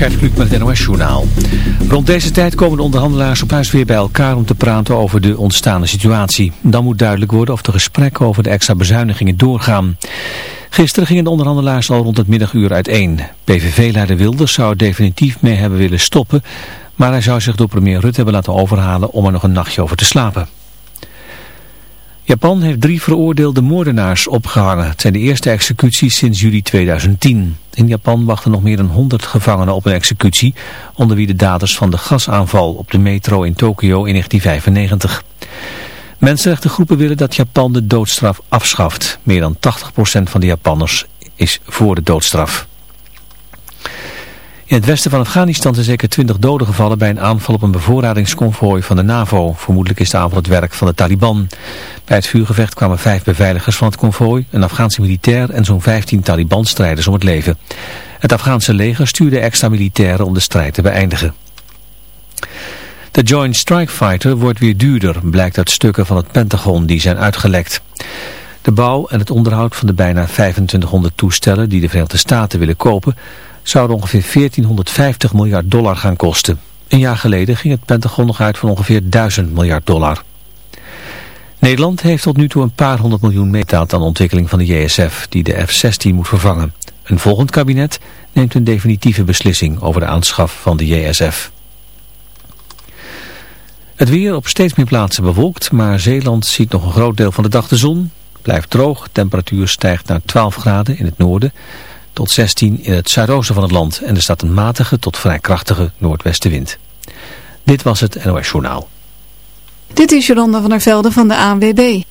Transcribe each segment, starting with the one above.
Gert met het NOS-journaal. Rond deze tijd komen de onderhandelaars op huis weer bij elkaar om te praten over de ontstaande situatie. Dan moet duidelijk worden of de gesprekken over de extra bezuinigingen doorgaan. Gisteren gingen de onderhandelaars al rond het middaguur uiteen. PVV-leider Wilders zou er definitief mee hebben willen stoppen, maar hij zou zich door premier Rutte hebben laten overhalen om er nog een nachtje over te slapen. Japan heeft drie veroordeelde moordenaars opgehangen. Het zijn de eerste executies sinds juli 2010. In Japan wachten nog meer dan 100 gevangenen op een executie, onder wie de daders van de gasaanval op de metro in Tokio in 1995. Mensenrechtengroepen willen dat Japan de doodstraf afschaft. Meer dan 80% van de Japanners is voor de doodstraf. In het westen van Afghanistan zijn zeker 20 doden gevallen bij een aanval op een bevoorradingsconvooi van de NAVO. Vermoedelijk is de aanval het werk van de Taliban. Bij het vuurgevecht kwamen vijf beveiligers van het konvooi, een Afghaanse militair en zo'n 15 Taliban-strijders om het leven. Het Afghaanse leger stuurde extra militairen om de strijd te beëindigen. De Joint Strike Fighter wordt weer duurder, blijkt uit stukken van het Pentagon die zijn uitgelekt. De bouw en het onderhoud van de bijna 2500 toestellen die de Verenigde Staten willen kopen zouden ongeveer 1450 miljard dollar gaan kosten. Een jaar geleden ging het Pentagon nog uit van ongeveer 1000 miljard dollar. Nederland heeft tot nu toe een paar honderd miljoen meetaald aan de ontwikkeling van de JSF, die de F-16 moet vervangen. Een volgend kabinet neemt een definitieve beslissing over de aanschaf van de JSF. Het weer op steeds meer plaatsen bewolkt, maar Zeeland ziet nog een groot deel van de dag de zon. Blijft droog, temperatuur stijgt naar 12 graden in het noorden tot 16 in het zuidoosten van het land. En er staat een matige tot vrij krachtige noordwestenwind. Dit was het NOS Journaal. Dit is Jolanda van der Velde van de ANWB.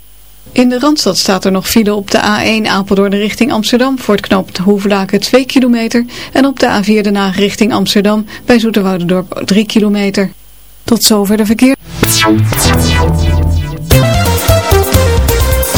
In de Randstad staat er nog file op de A1 Apeldoorn richting Amsterdam voor het knooppunt Hoevelaken 2 kilometer. En op de A4 Den Haag richting Amsterdam bij Zoeterwoudendorp 3 kilometer. Tot zover de verkeer.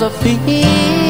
philosophy.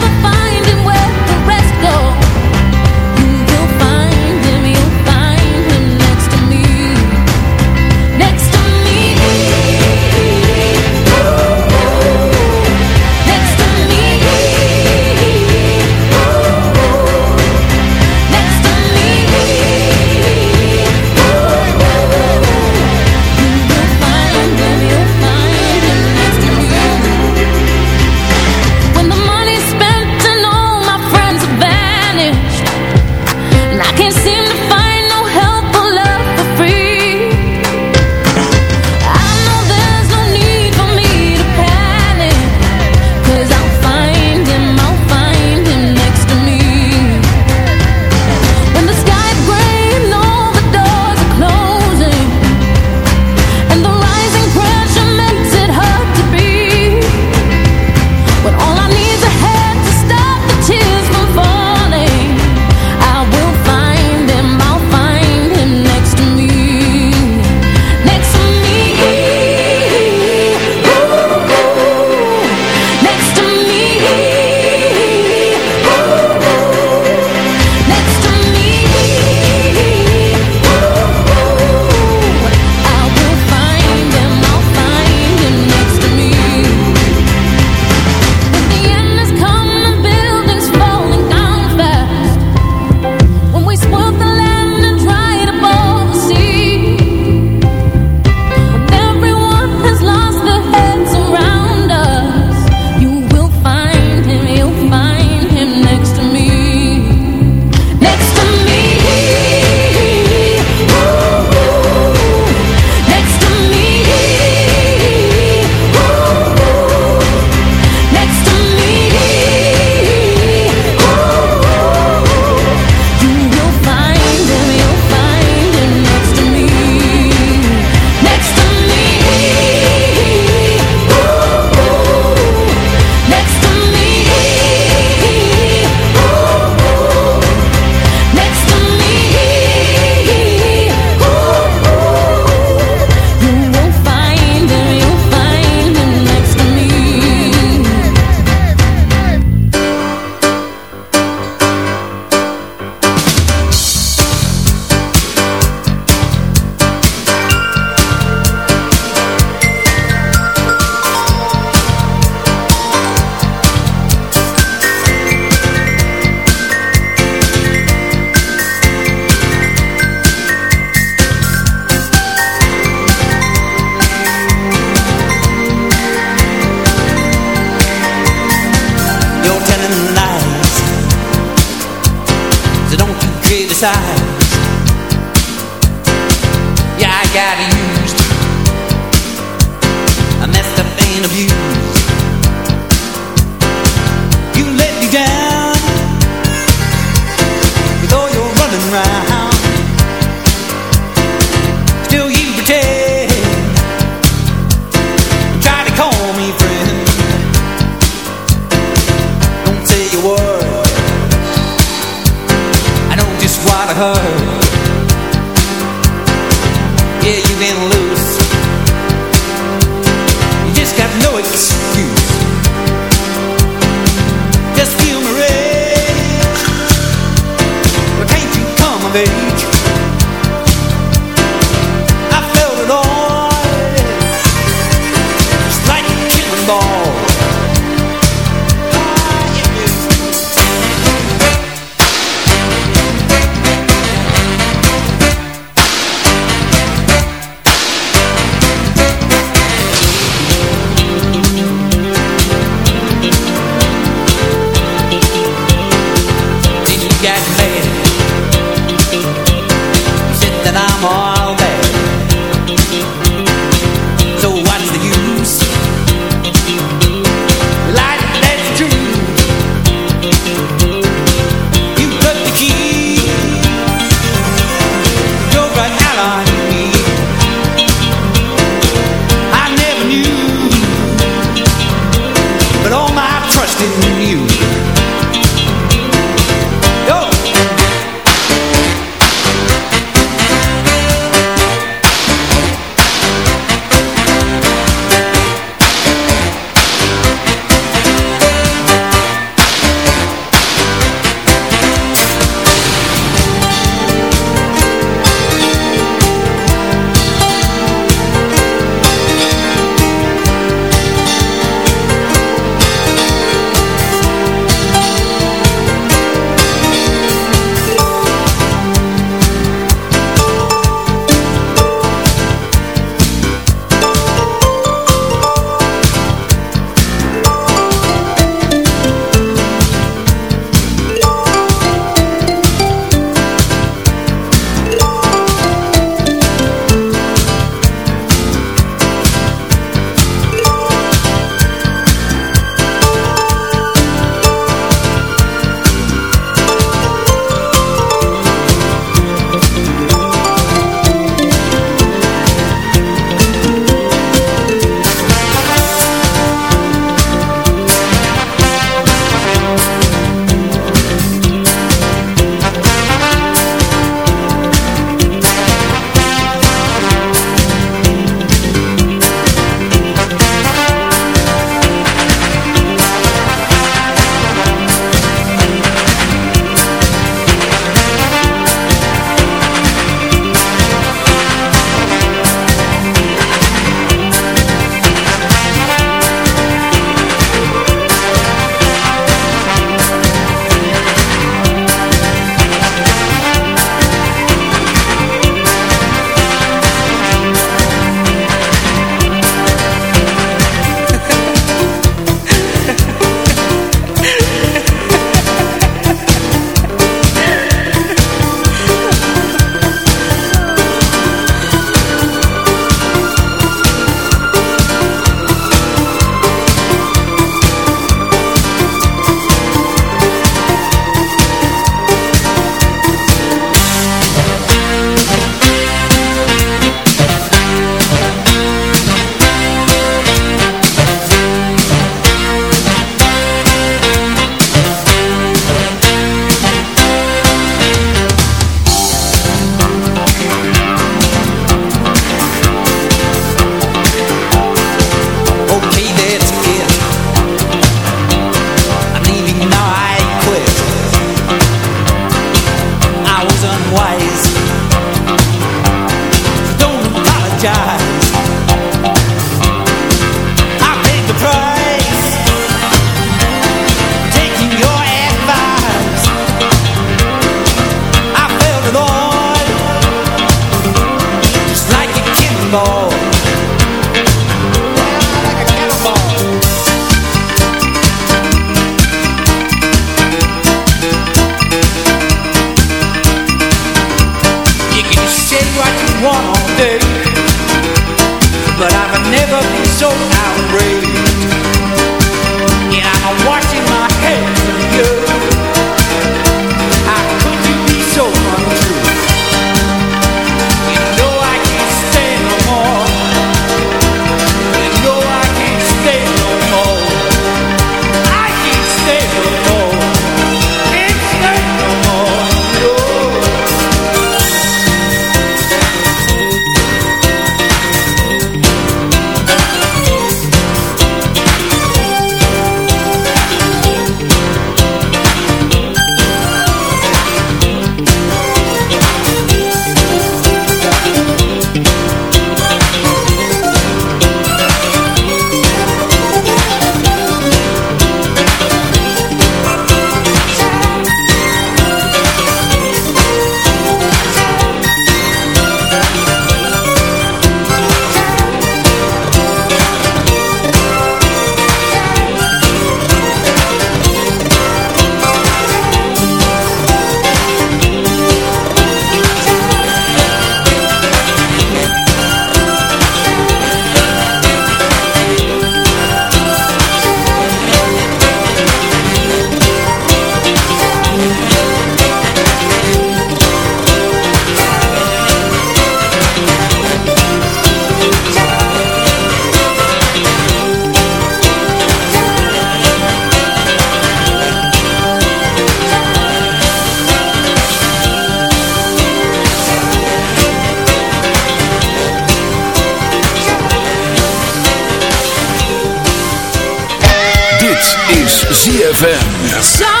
GFM.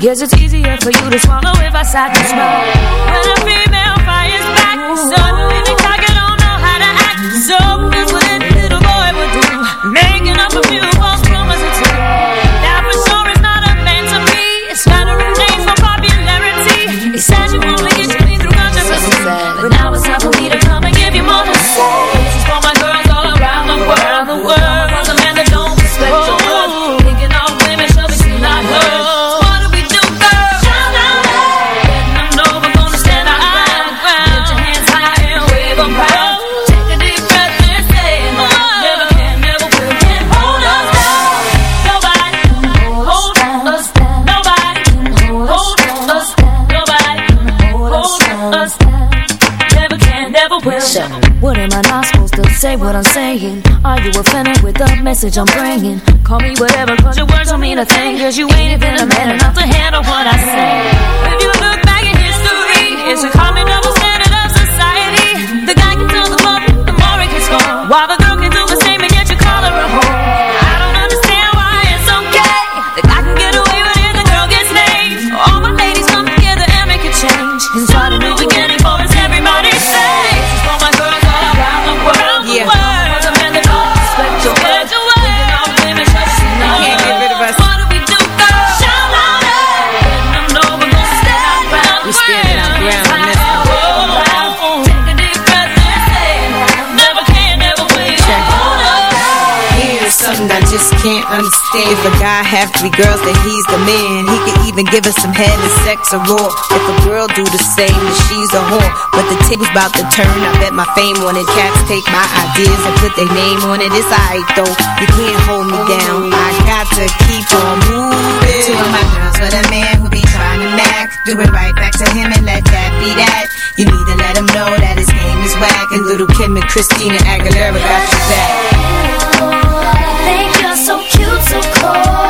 Guess it's easier for you to swallow if I say this way what I'm saying? Are you offended with the message I'm bringing? Call me whatever, cause your words don't mean a thing. Cause you ain't even a man enough to handle what I say. If you look back in history, it's a common double standard of society. The guy can tell the more, the more it can score. While the I have three girls that he's the man. He could even give us some head and sex a raw. If a girl do the same, then she's a whore. But the tables about to turn, I bet my fame on it. Cats take my ideas and put their name on it. It's alright though, you can't hold me down. I got to keep on moving. Two of my girls with a man who be trying to max Do it right back to him and let that be that. You need to let him know that his game is whack. And little Kim and Christina Aguilera got your back. So cute, so cold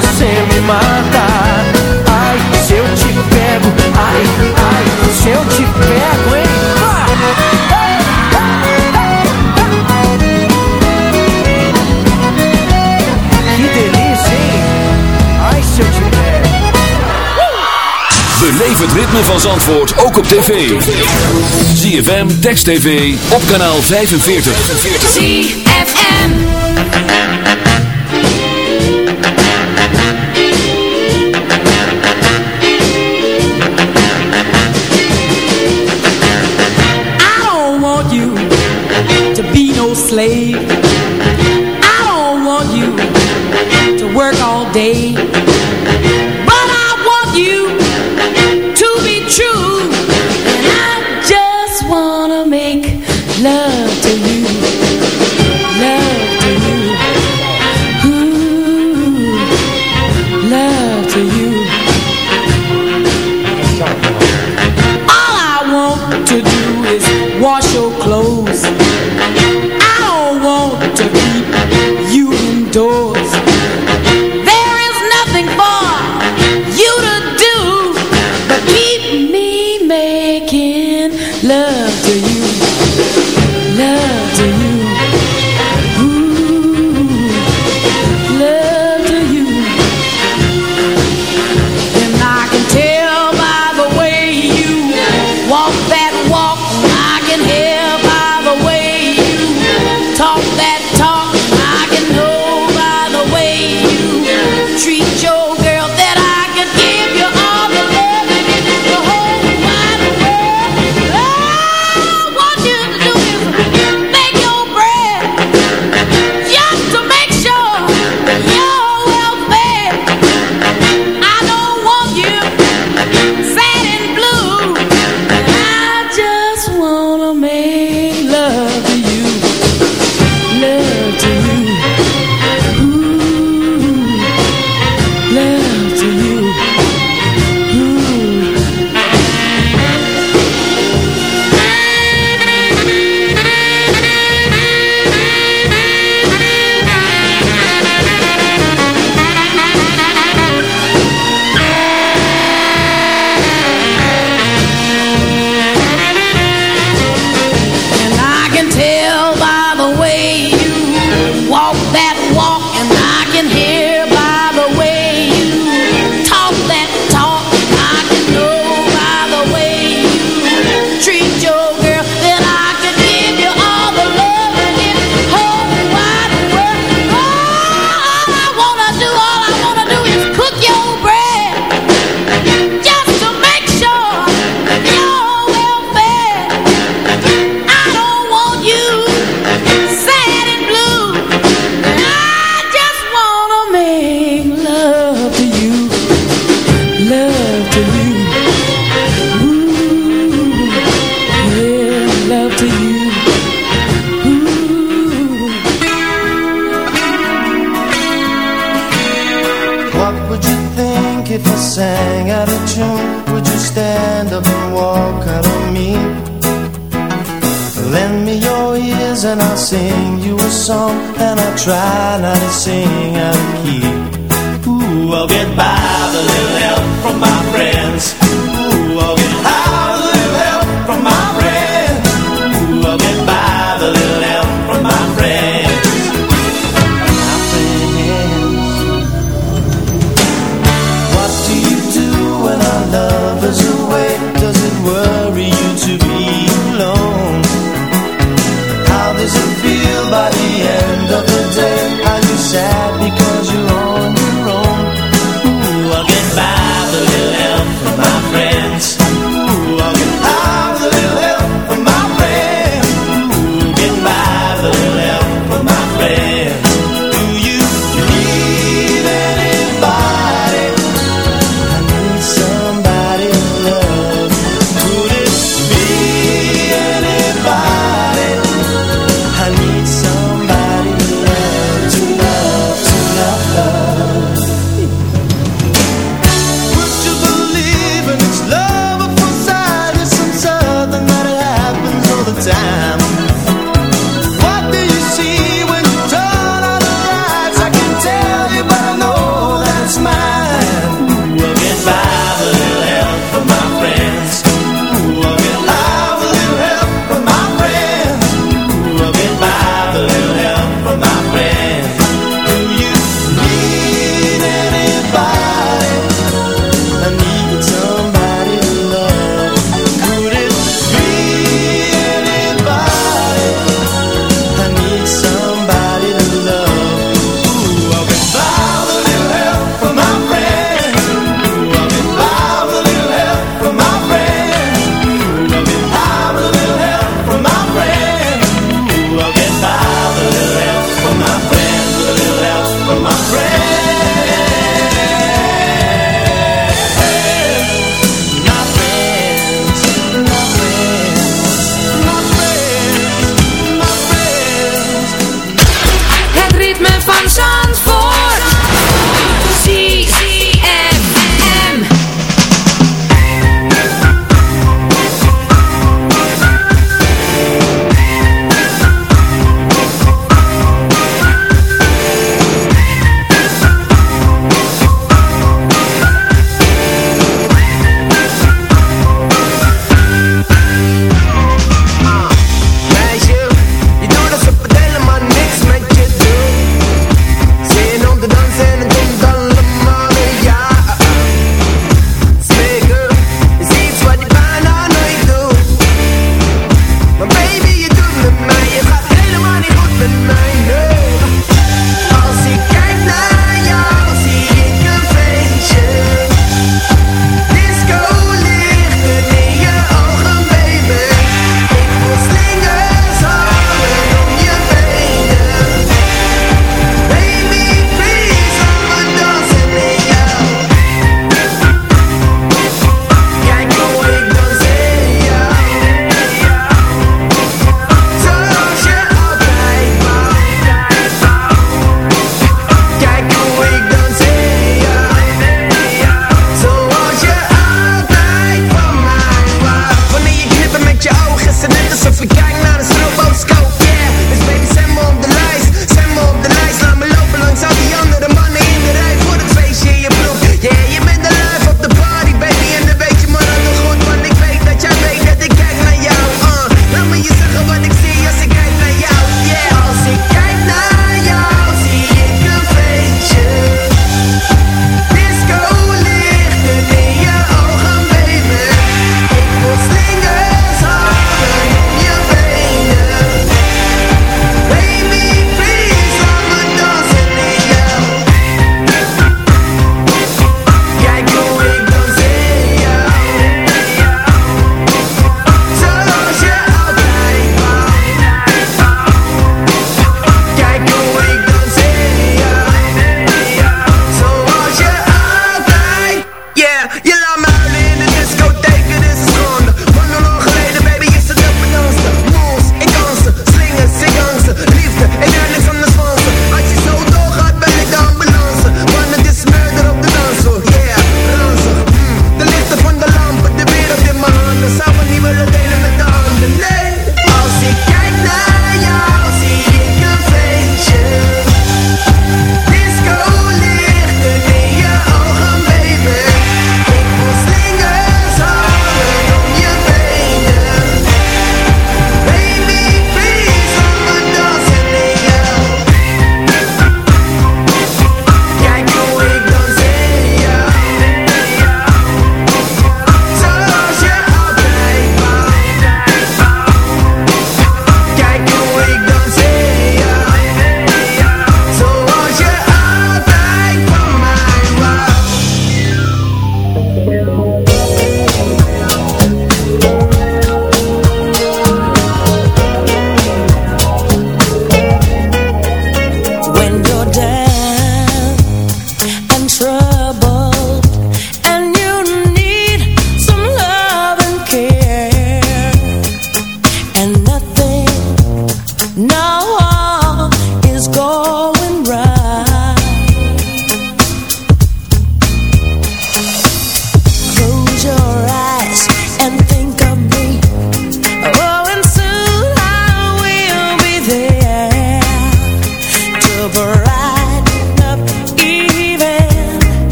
você me mata. Ai, se eu te pego, ai, ai, se eu te pego, hein? Que delícia, hein? Ai, se eu te pego. Beleef het ritme van Zandvoort ook op tv. ZFM, Text TV, op kanaal 45. ZFM. Slave.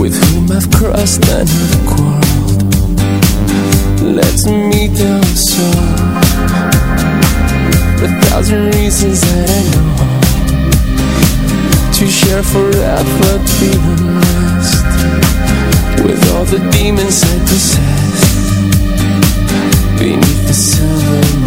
with whom I've crossed and have quarreled. Let's meet them so. A thousand reasons that I know to share forever the last. with all the demons I possess beneath the sun.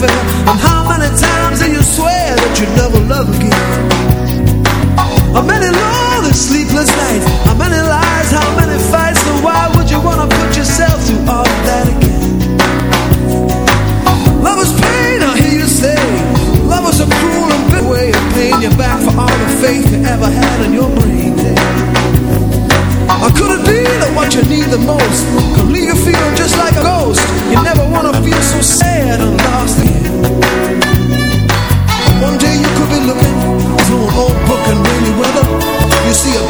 Affair? And how many times do you swear that you never love again? How many lonely sleepless nights? How many lies? How many fights? So why would you wanna put yourself through all of that again? Love is pain, I hear you say. Love is a cruel and bitter way of paying you back for all the faith you ever had in your brain. Or could it be that what you need the most could leave you feeling just like a ghost? You never wanna feel so sad You see a